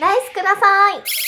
ライスください。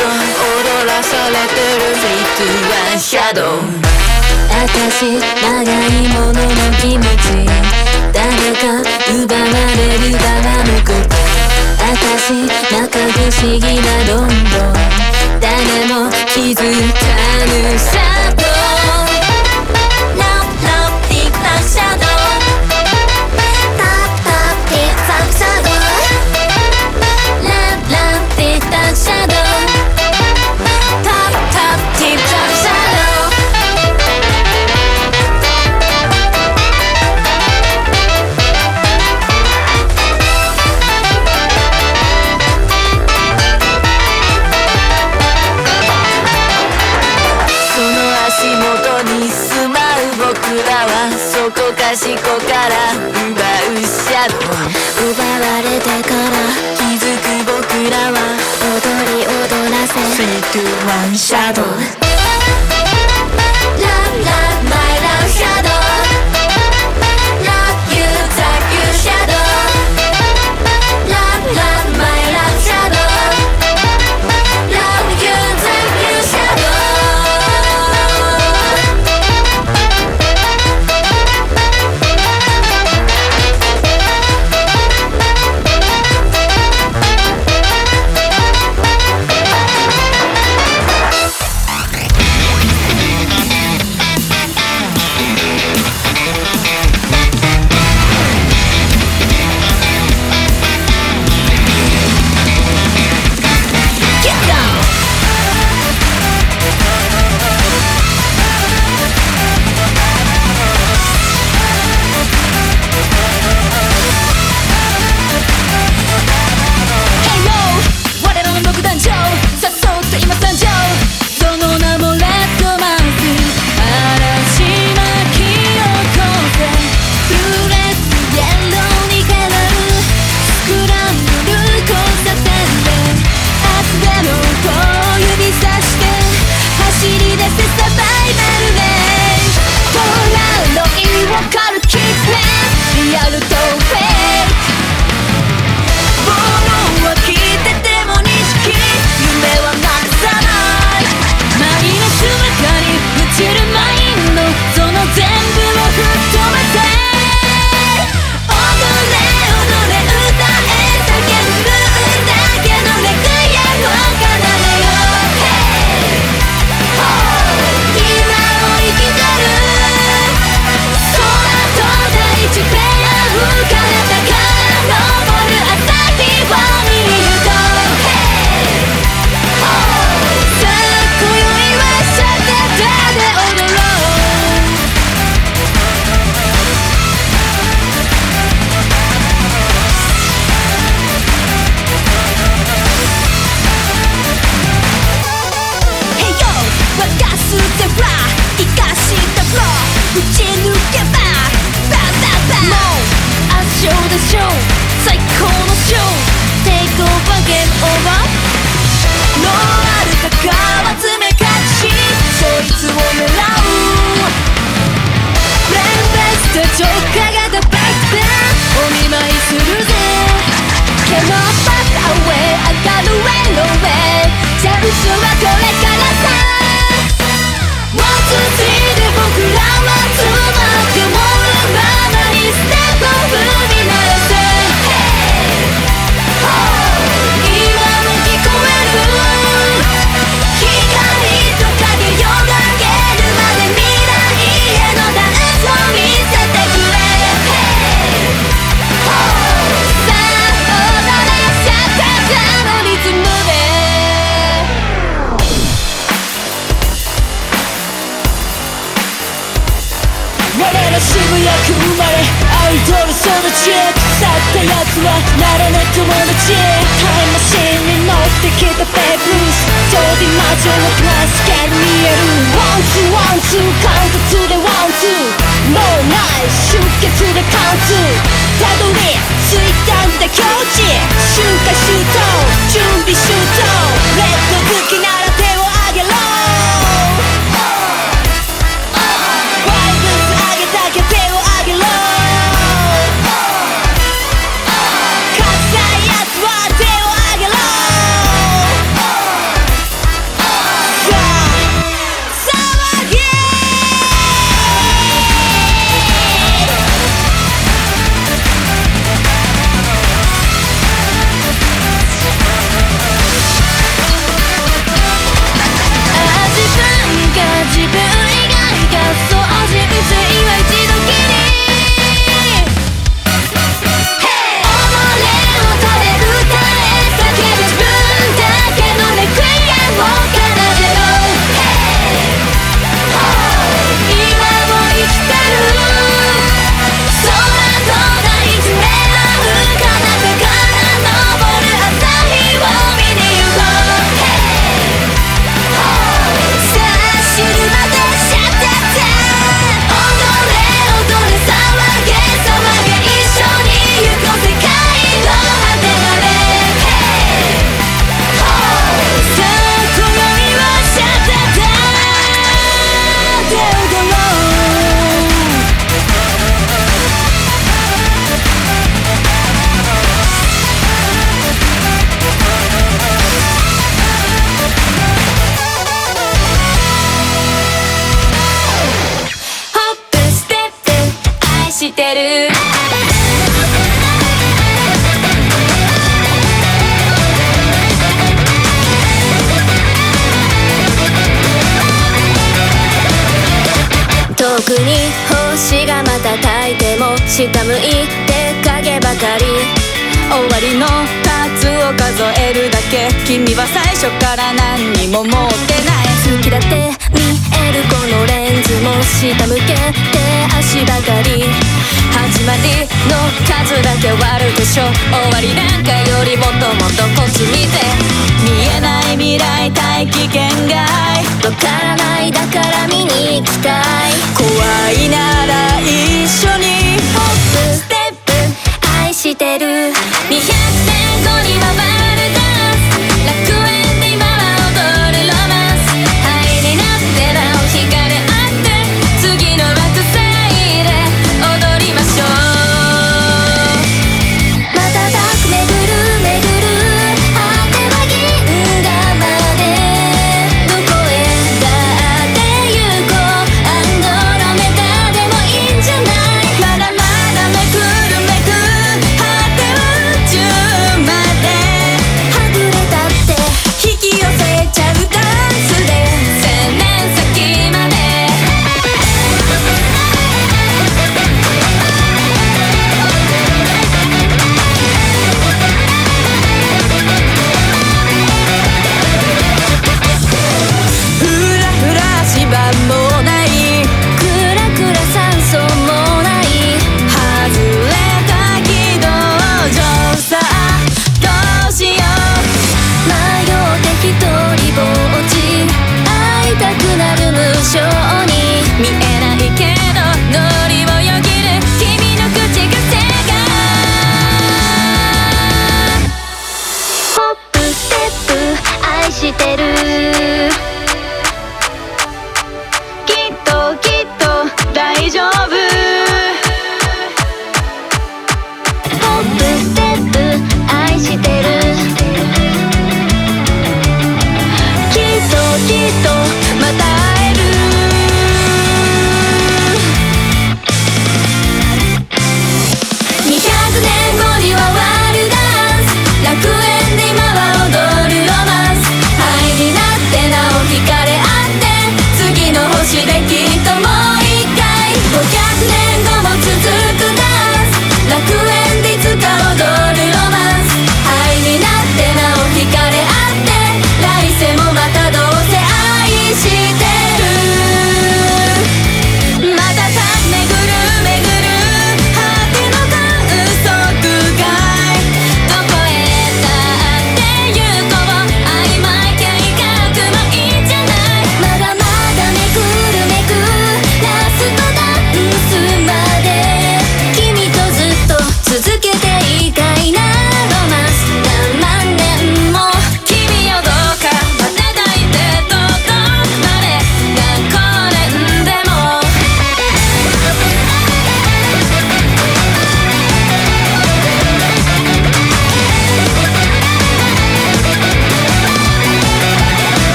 踊らされてる3 2 1シャドウ私長いものの気持ち誰か奪われる側のこと私なんか不思議なロンドン誰も気づかぬサポーから奪うシャド奪われてから気づく僕らは踊り踊らせ。3 2 1シャドウ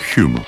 humor.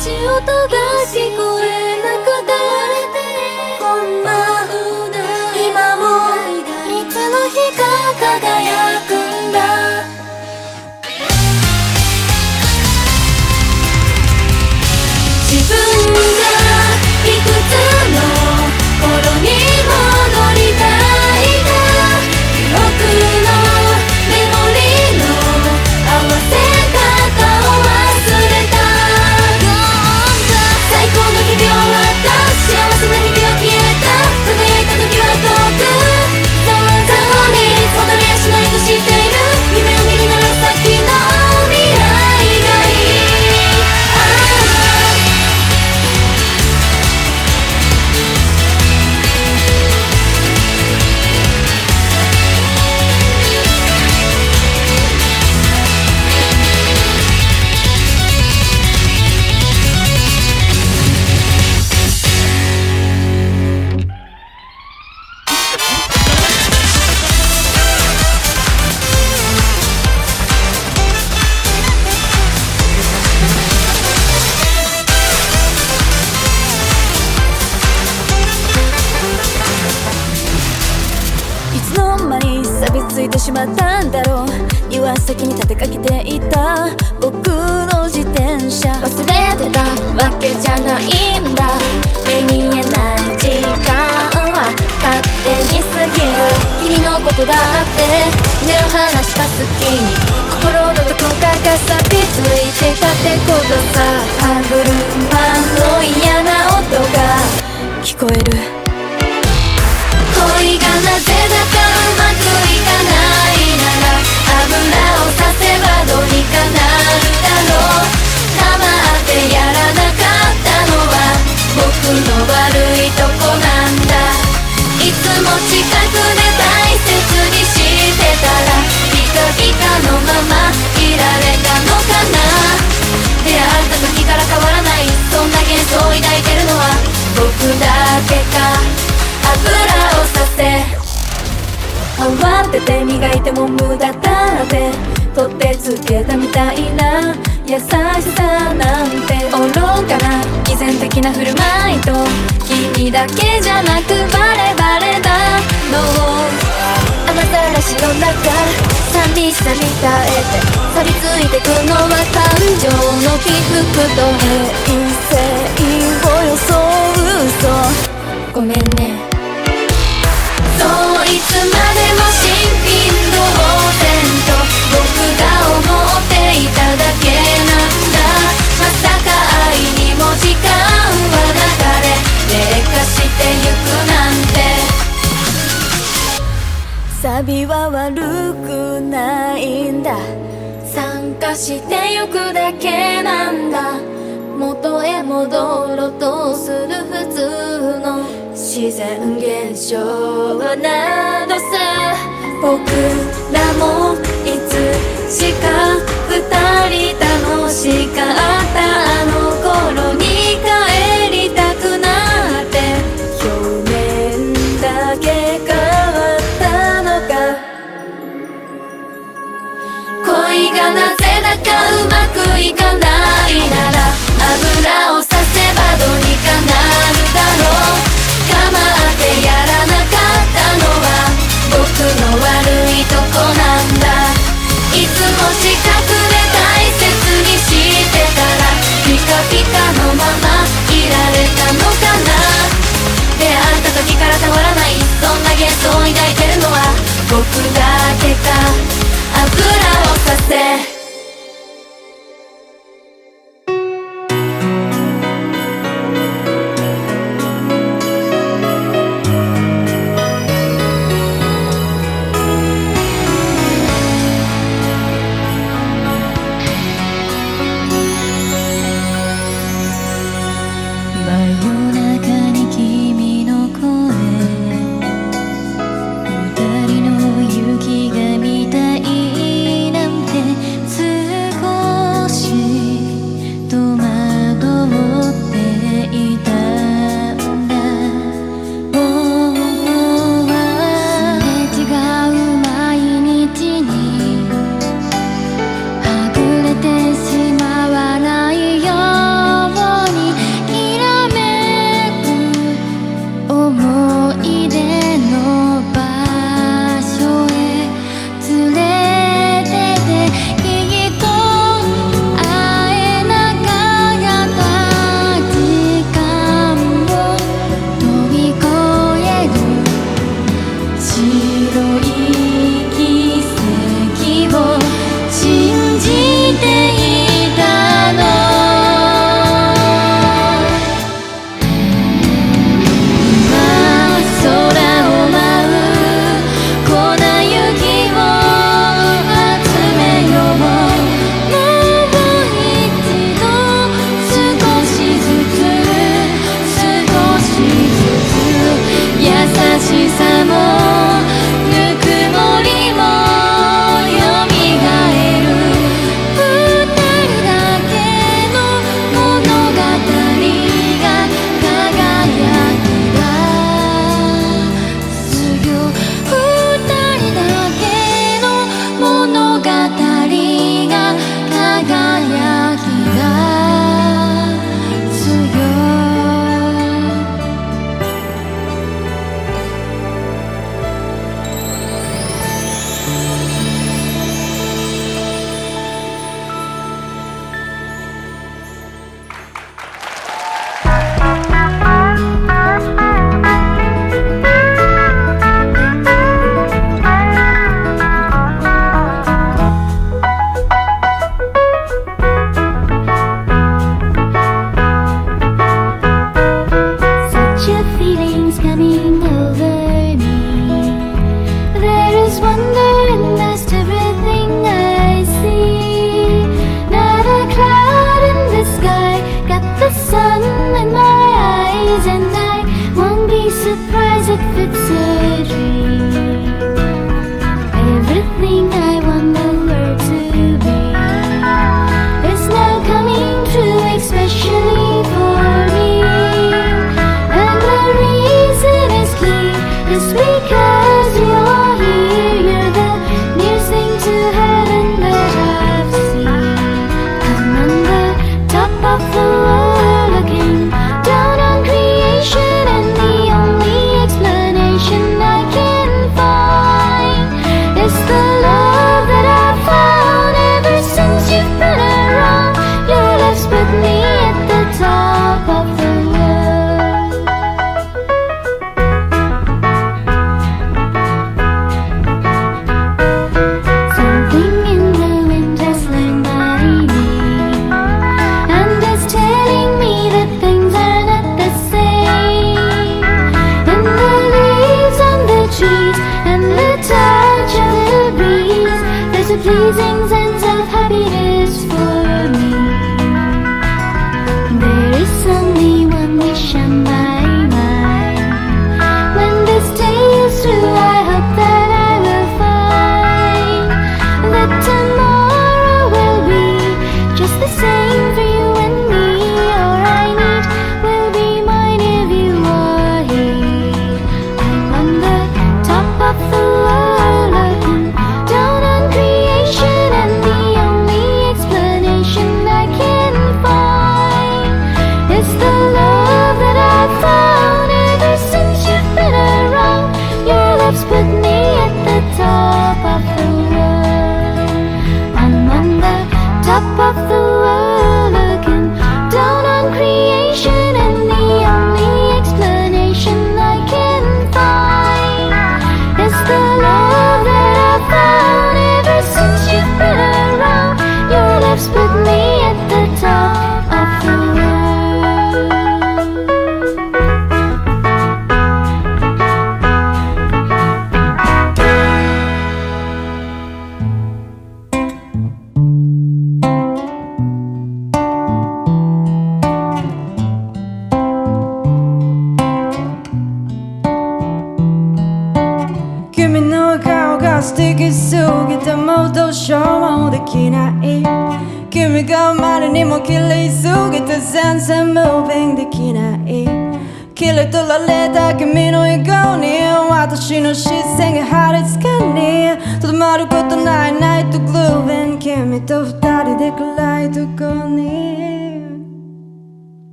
足音が聞こえ僕ら僕だけか油をさせ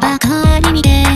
ばかり見て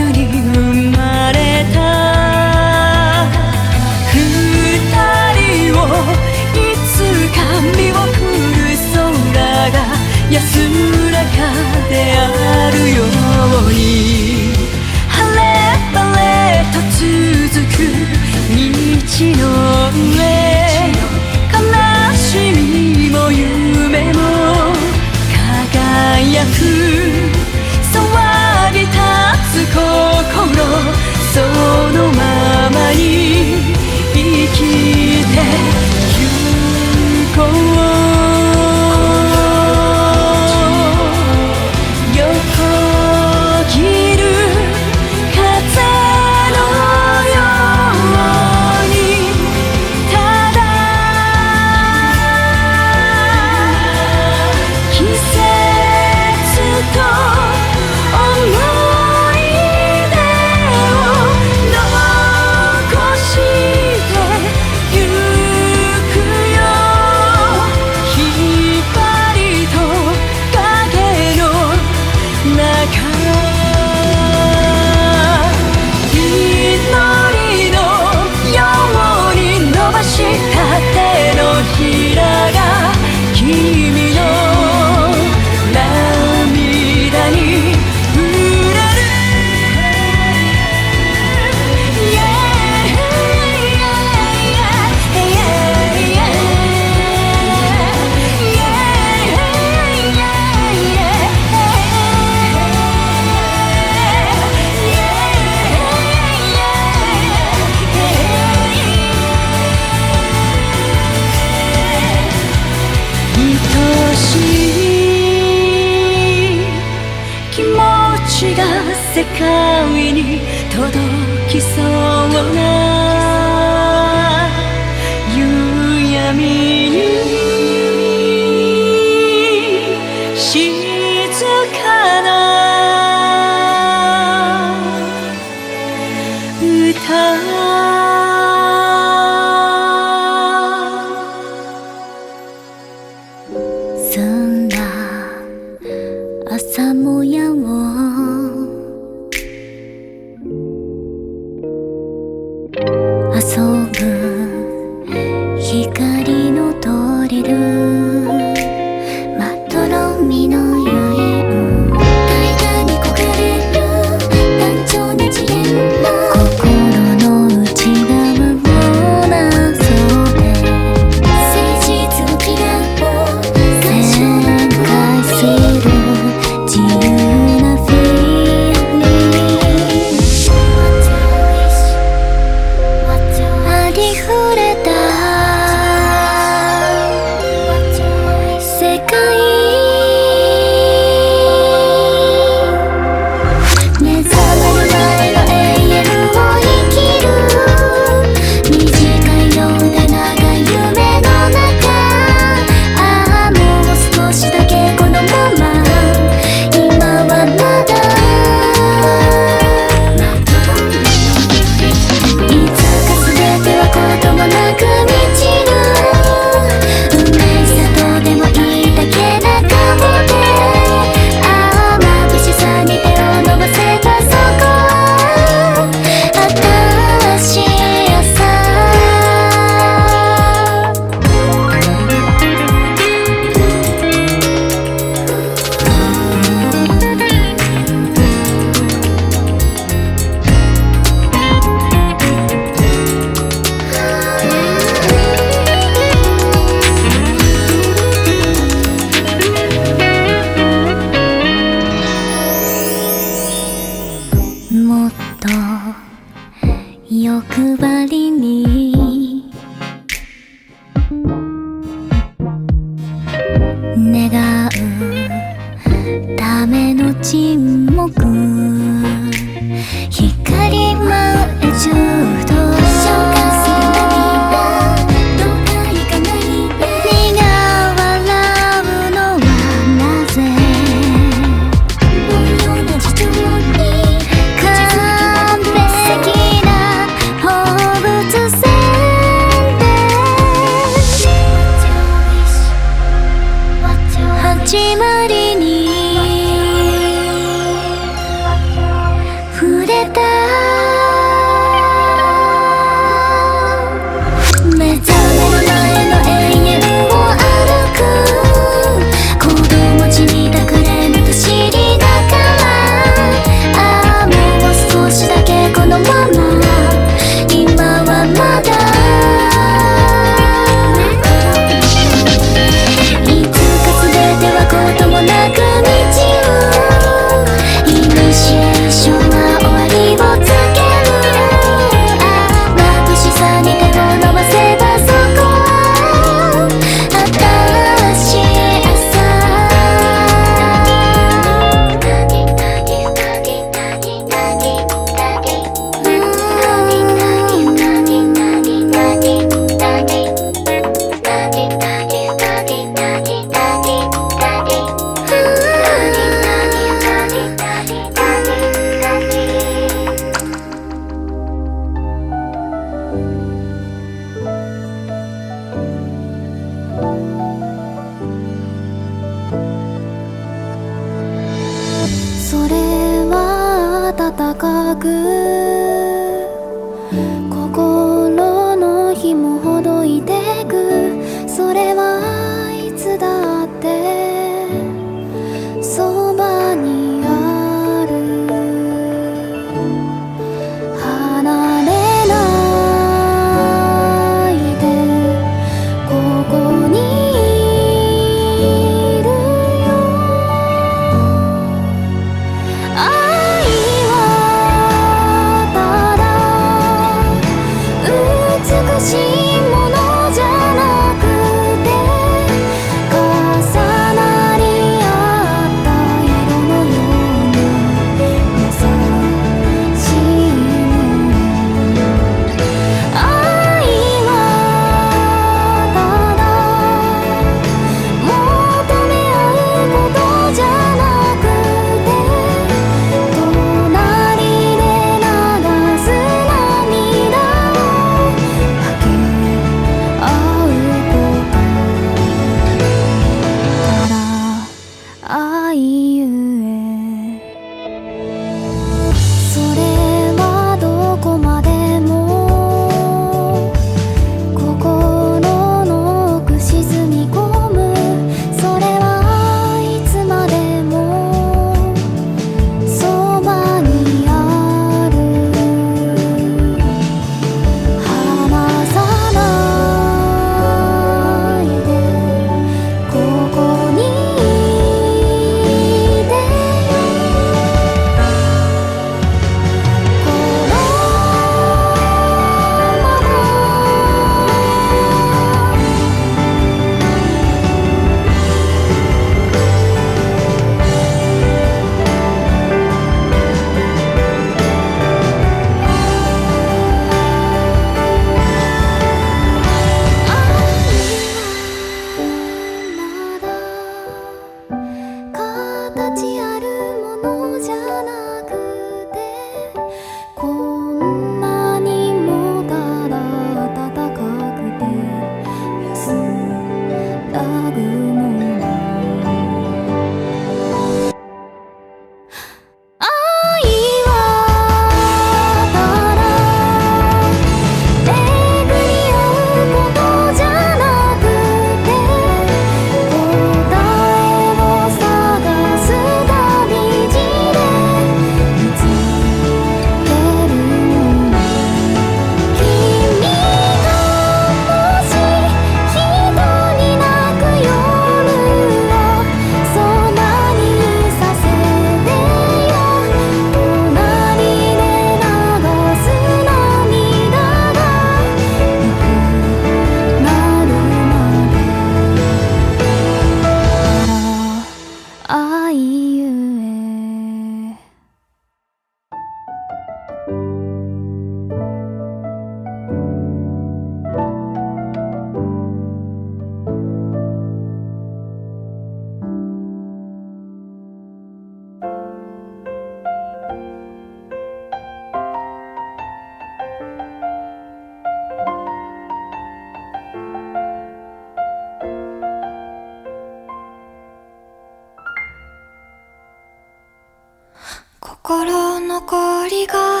りが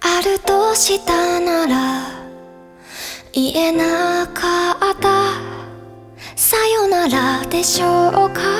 あるとしたなら言えなかった。さよならでしょうか。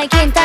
I can't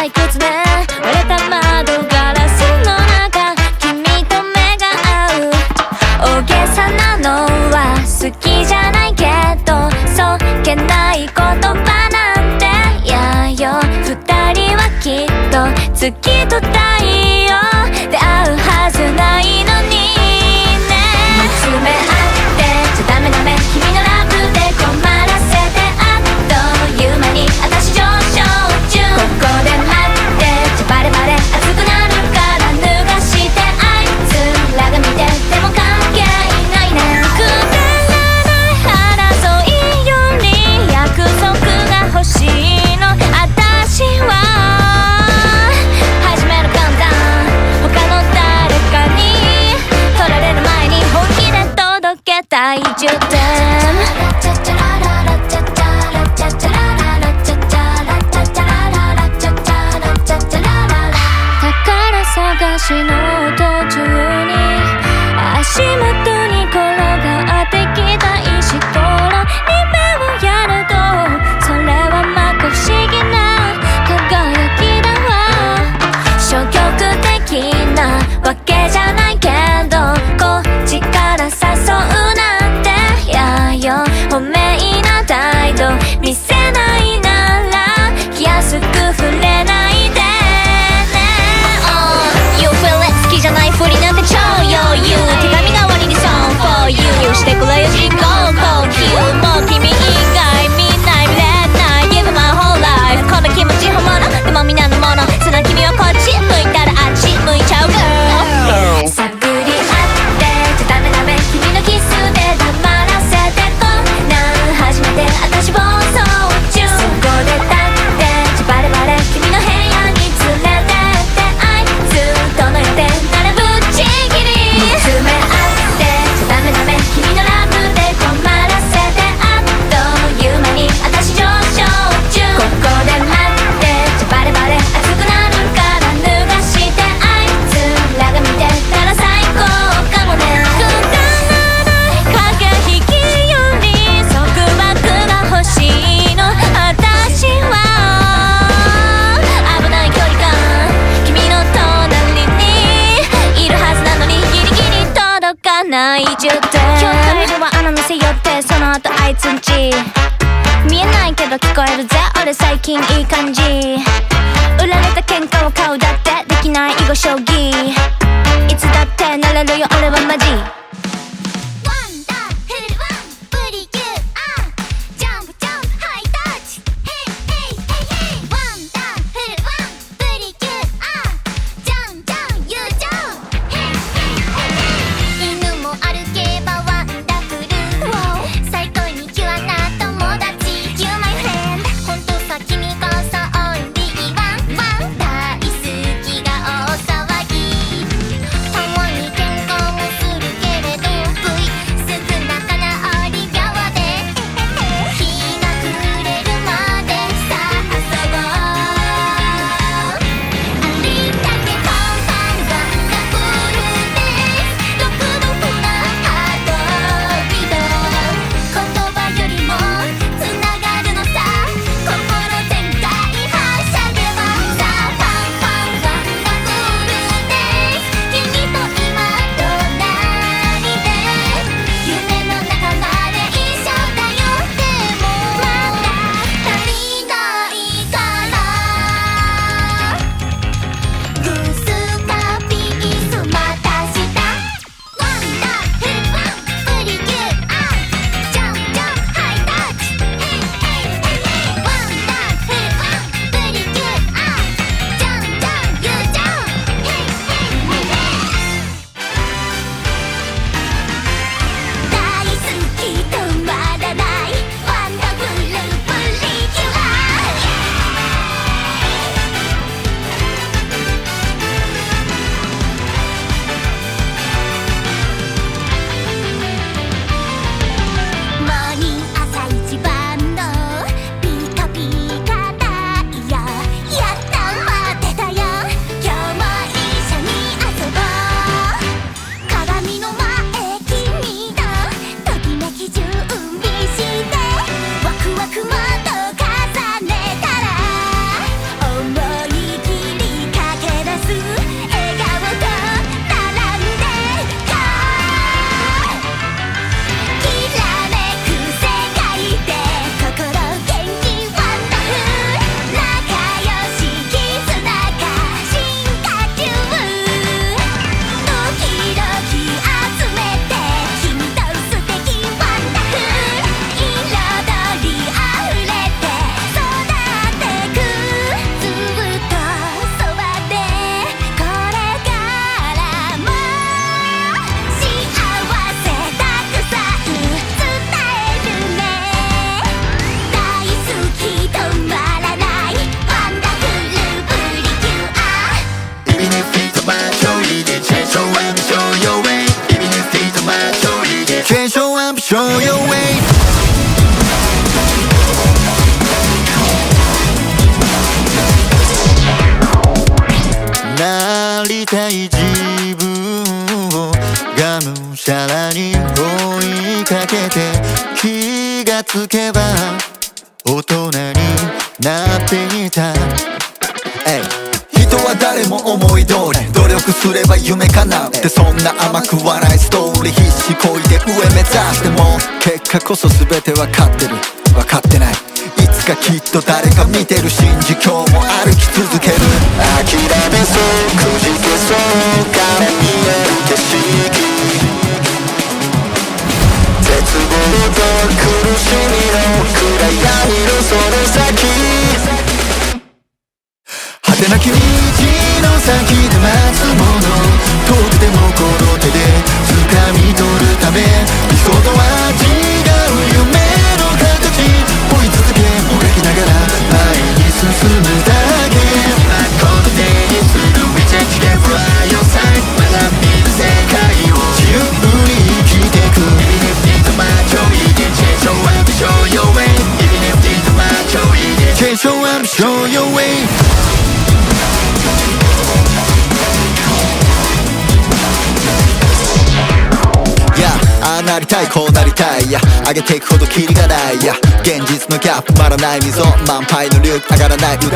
満杯の流上がらない歌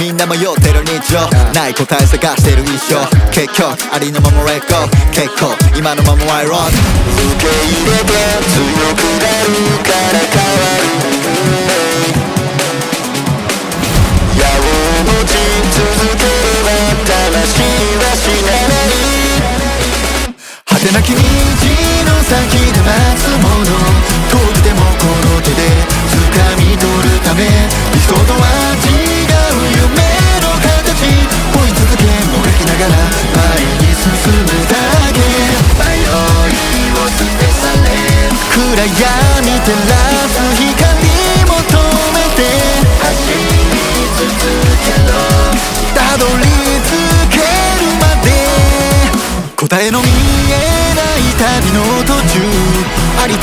みんな迷ってる日常。ない答え探してる一生。結局ありのままレック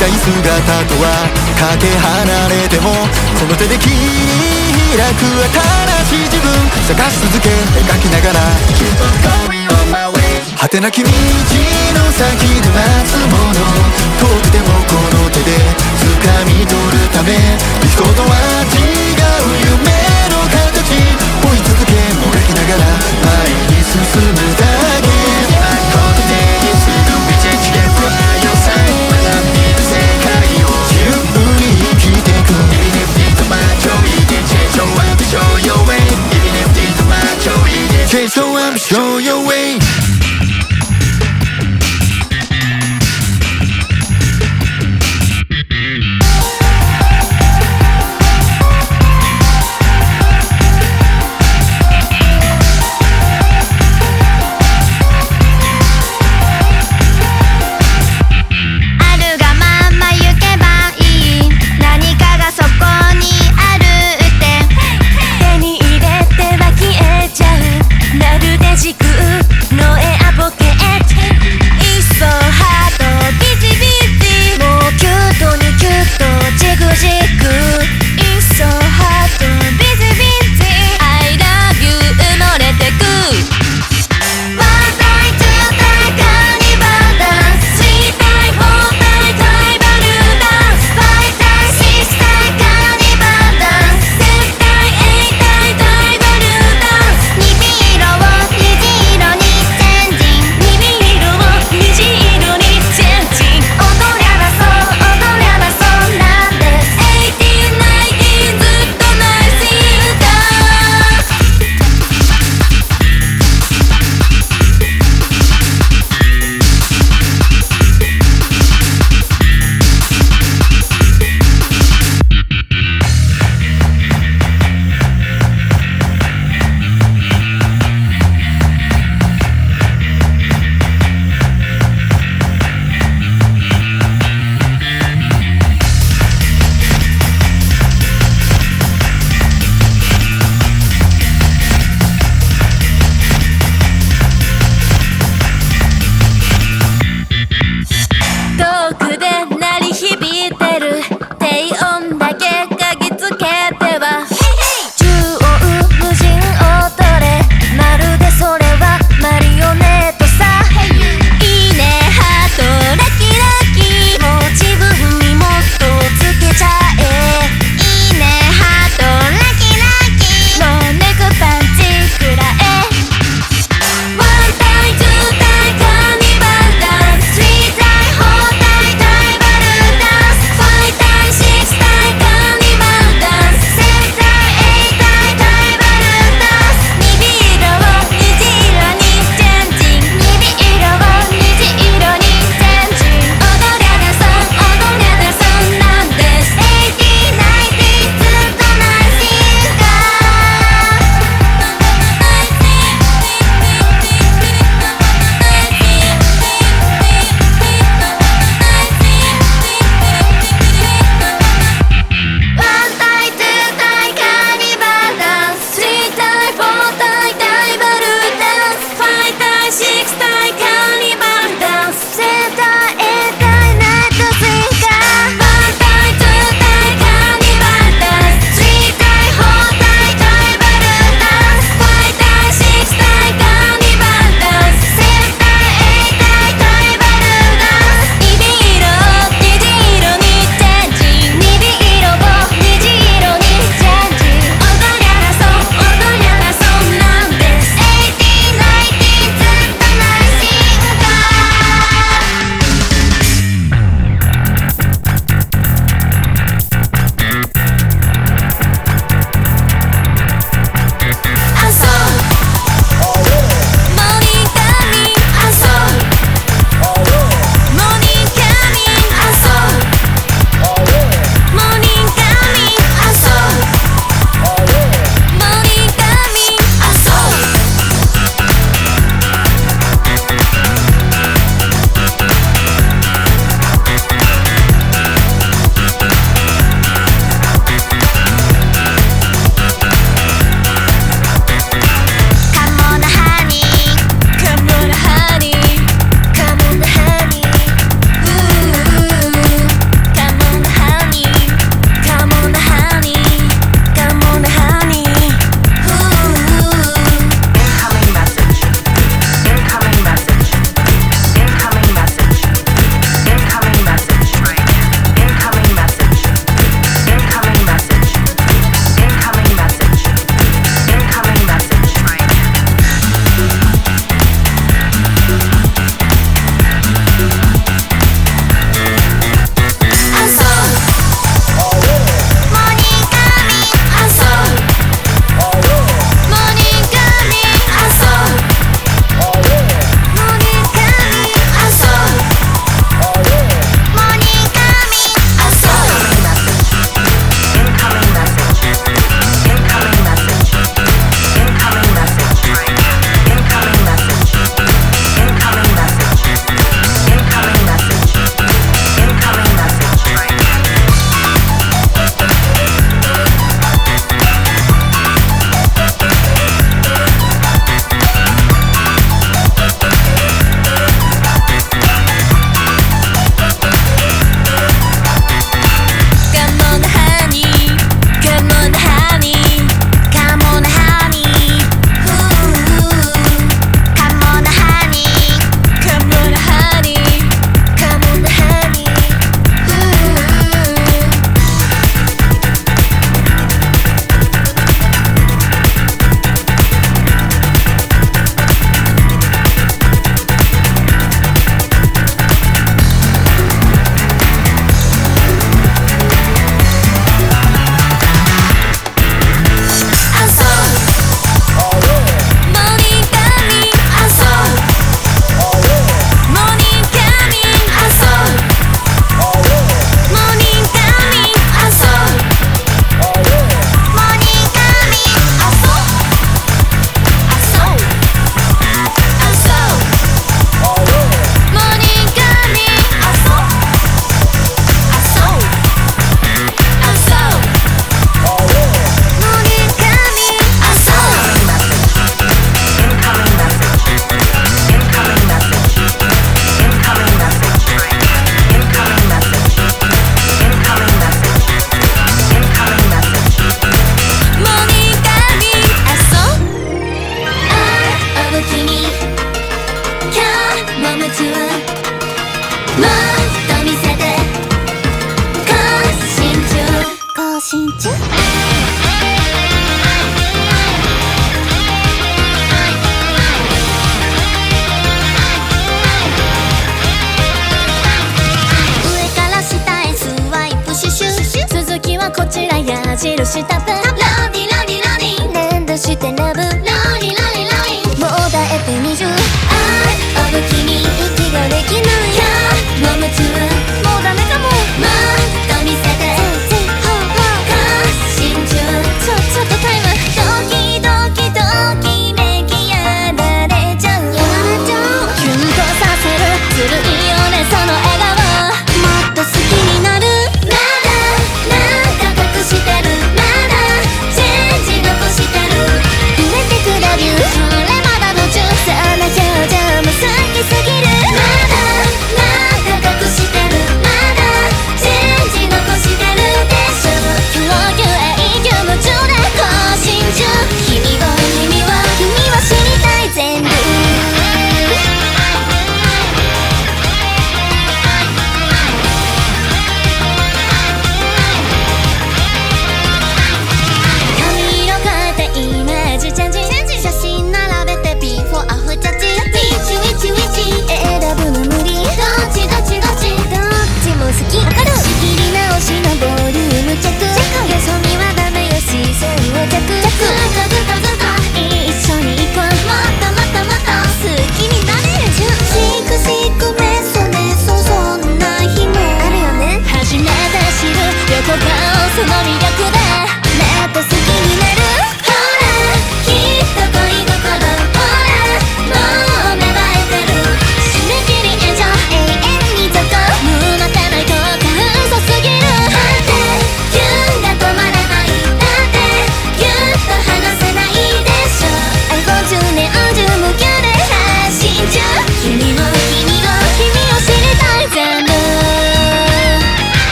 たい姿とはかけ離れてもこの手で切り開く新しい自分探し続け描きながら果てなき道の先で待つもの遠くてもこの手で掴み取るため理想とは違う夢の形追い続けもがきながら前に進むだ Okay, so I'm showing your way.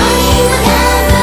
とこ盛りでこの任務が